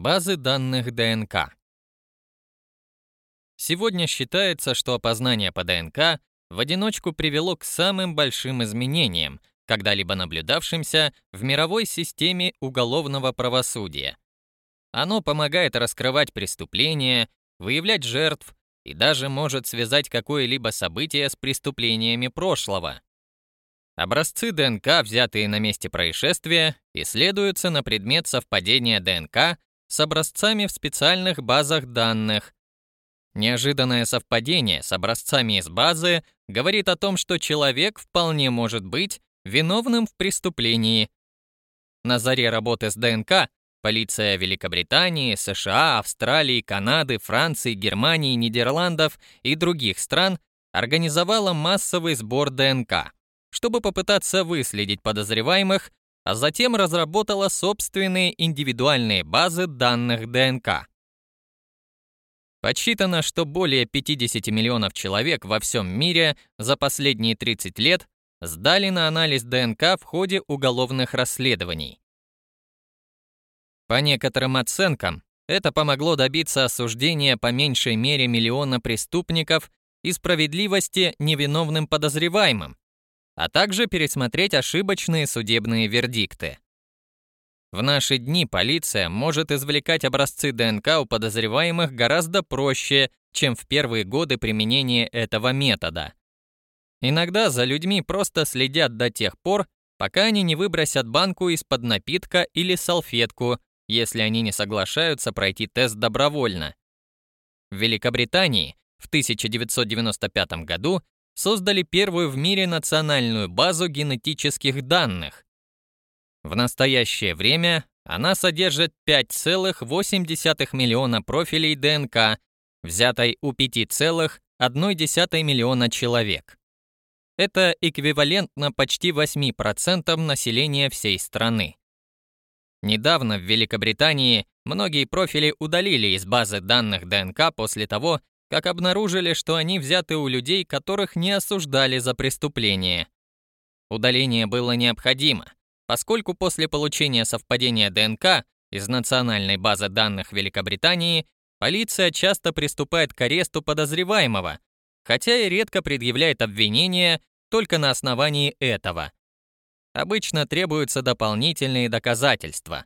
Базы данных ДНК. Сегодня считается, что опознание по ДНК в одиночку привело к самым большим изменениям, когда-либо наблюдавшимся в мировой системе уголовного правосудия. Оно помогает раскрывать преступления, выявлять жертв и даже может связать какое-либо событие с преступлениями прошлого. Образцы ДНК, взятые на месте происшествия, исследуются на предмет совпадения ДНК с образцами в специальных базах данных. Неожиданное совпадение с образцами из базы говорит о том, что человек вполне может быть виновным в преступлении. На заре работы с ДНК полиция Великобритании, США, Австралии, Канады, Франции, Германии, Нидерландов и других стран организовала массовый сбор ДНК, чтобы попытаться выследить подозреваемых, а затем разработала собственные индивидуальные базы данных ДНК. Подсчитано, что более 50 миллионов человек во всем мире за последние 30 лет сдали на анализ ДНК в ходе уголовных расследований. По некоторым оценкам, это помогло добиться осуждения по меньшей мере миллиона преступников и справедливости невиновным подозреваемым, а также пересмотреть ошибочные судебные вердикты. В наши дни полиция может извлекать образцы ДНК у подозреваемых гораздо проще, чем в первые годы применения этого метода. Иногда за людьми просто следят до тех пор, пока они не выбросят банку из-под напитка или салфетку, если они не соглашаются пройти тест добровольно. В Великобритании в 1995 году создали первую в мире национальную базу генетических данных. В настоящее время она содержит 5,8 миллиона профилей ДНК, взятой у 5,1 миллиона человек. Это эквивалентно почти 8% населения всей страны. Недавно в Великобритании многие профили удалили из базы данных ДНК после того, как обнаружили, что они взяты у людей, которых не осуждали за преступление. Удаление было необходимо, поскольку после получения совпадения ДНК из национальной базы данных Великобритании полиция часто приступает к аресту подозреваемого, хотя и редко предъявляет обвинения только на основании этого. Обычно требуются дополнительные доказательства.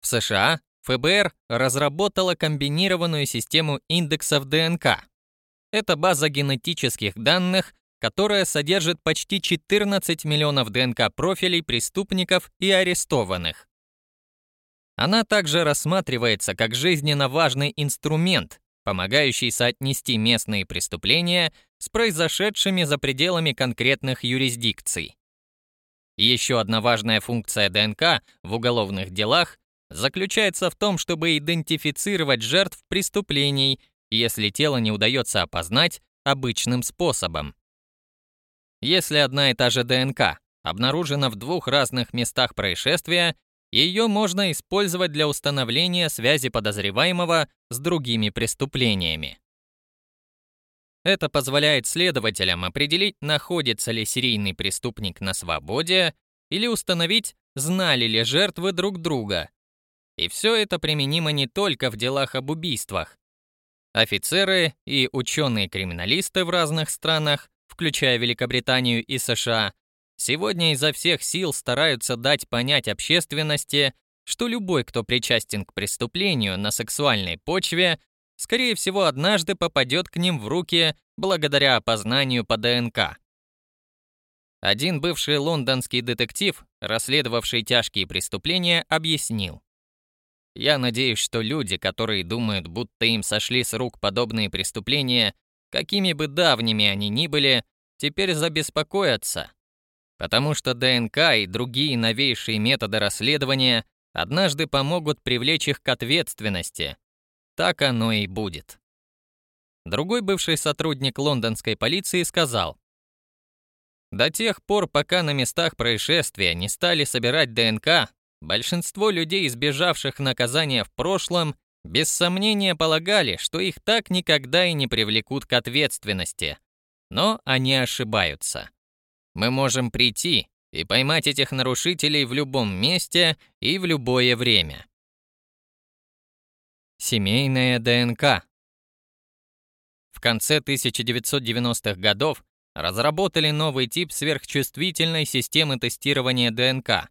В США ФБР разработала комбинированную систему индексов ДНК. Это база генетических данных, которая содержит почти 14 миллионов ДНК-профилей преступников и арестованных. Она также рассматривается как жизненно важный инструмент, помогающий соотнести местные преступления с произошедшими за пределами конкретных юрисдикций. Еще одна важная функция ДНК в уголовных делах заключается в том, чтобы идентифицировать жертв преступлений, если тело не удается опознать обычным способом. Если одна и та же ДНК обнаружена в двух разных местах происшествия, ее можно использовать для установления связи подозреваемого с другими преступлениями. Это позволяет следователям определить, находится ли серийный преступник на свободе или установить, знали ли жертвы друг друга, и все это применимо не только в делах об убийствах. Офицеры и ученые-криминалисты в разных странах, включая Великобританию и США, сегодня изо всех сил стараются дать понять общественности, что любой, кто причастен к преступлению на сексуальной почве, скорее всего, однажды попадет к ним в руки благодаря опознанию по ДНК. Один бывший лондонский детектив, расследовавший тяжкие преступления, объяснил. Я надеюсь, что люди, которые думают, будто им сошли с рук подобные преступления, какими бы давними они ни были, теперь забеспокоятся. Потому что ДНК и другие новейшие методы расследования однажды помогут привлечь их к ответственности. Так оно и будет. Другой бывший сотрудник лондонской полиции сказал, «До тех пор, пока на местах происшествия не стали собирать ДНК, Большинство людей, избежавших наказания в прошлом, без сомнения полагали, что их так никогда и не привлекут к ответственности. Но они ошибаются. Мы можем прийти и поймать этих нарушителей в любом месте и в любое время. Семейная ДНК. В конце 1990-х годов разработали новый тип сверхчувствительной системы тестирования ДНК.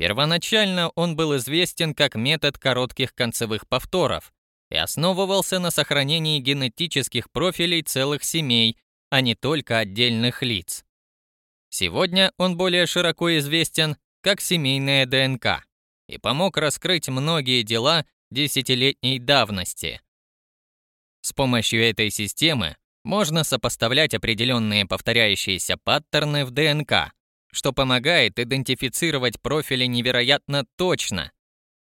Первоначально он был известен как метод коротких концевых повторов и основывался на сохранении генетических профилей целых семей, а не только отдельных лиц. Сегодня он более широко известен как семейная ДНК и помог раскрыть многие дела десятилетней давности. С помощью этой системы можно сопоставлять определенные повторяющиеся паттерны в ДНК, что помогает идентифицировать профили невероятно точно.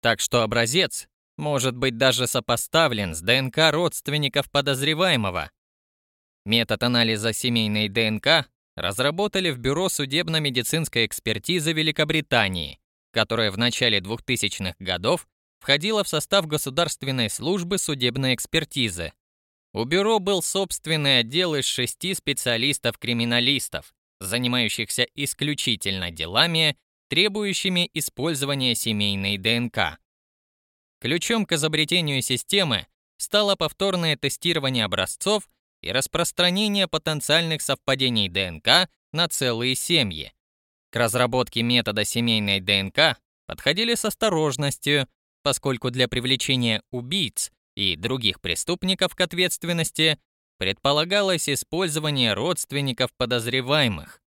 Так что образец может быть даже сопоставлен с ДНК родственников подозреваемого. Метод анализа семейной ДНК разработали в Бюро судебно-медицинской экспертизы Великобритании, которое в начале 2000-х годов входила в состав Государственной службы судебной экспертизы. У бюро был собственный отдел из шести специалистов-криминалистов, занимающихся исключительно делами, требующими использования семейной ДНК. Ключом к изобретению системы стало повторное тестирование образцов и распространение потенциальных совпадений ДНК на целые семьи. К разработке метода семейной ДНК подходили с осторожностью, поскольку для привлечения убийц и других преступников к ответственности предполагалось использование родственников подозреваемых.